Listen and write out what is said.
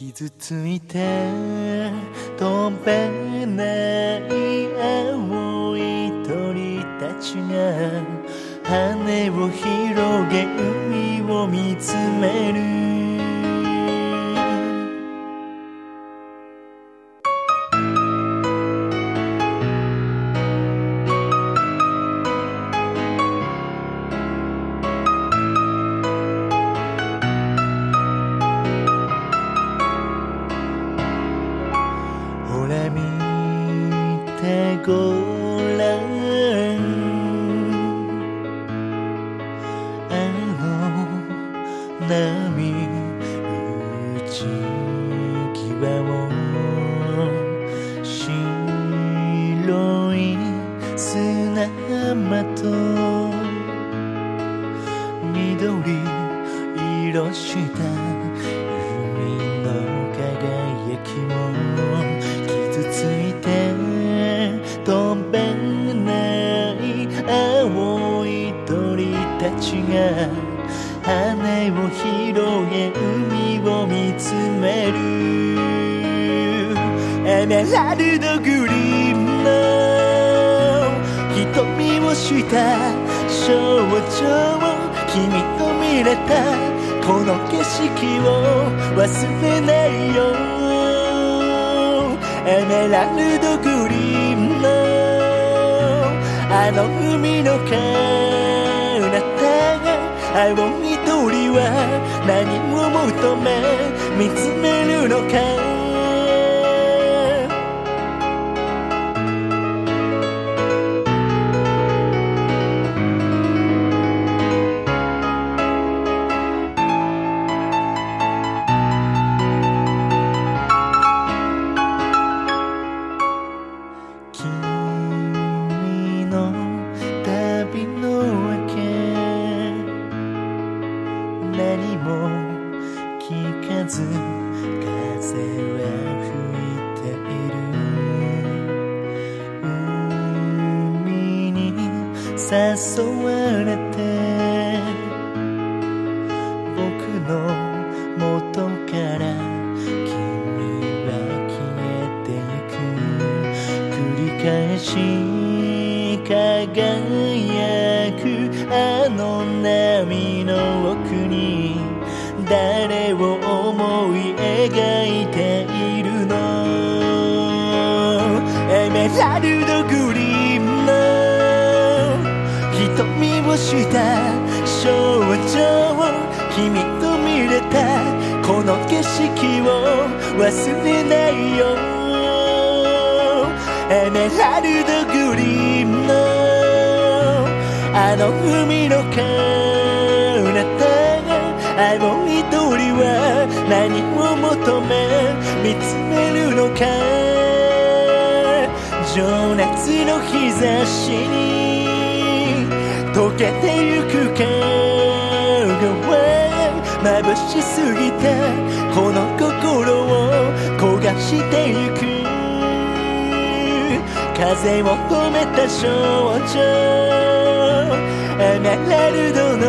傷ついて飛べない青い鳥たちが羽を広げ海を見つめる。あの波打ち際を白い砂浜と緑色したちが羽を広げ海を見つめるエメラルドグリーンの瞳をした少女を君と見れたこの景色を忘れないよエメラルドグリーンのあの海の彼方が青い鳥は何を求め見つめるのか何も聞かず風は吹いている海に誘われて僕の元から君は消えてゆく繰り返し輝くあの波誰を思い描いているの？エメラルドグリーンの。瞳をした少女を君と見れた。この景色を忘れないよ。エメラルドグリーンの。あの海の彼方が青い鳥は何を求め見つめるのか？情熱の日差しに溶けてゆく影は眩しすぎてこの心を焦がしてゆく。風を止めた少女。エメラルドの